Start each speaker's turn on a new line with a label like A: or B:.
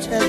A: tell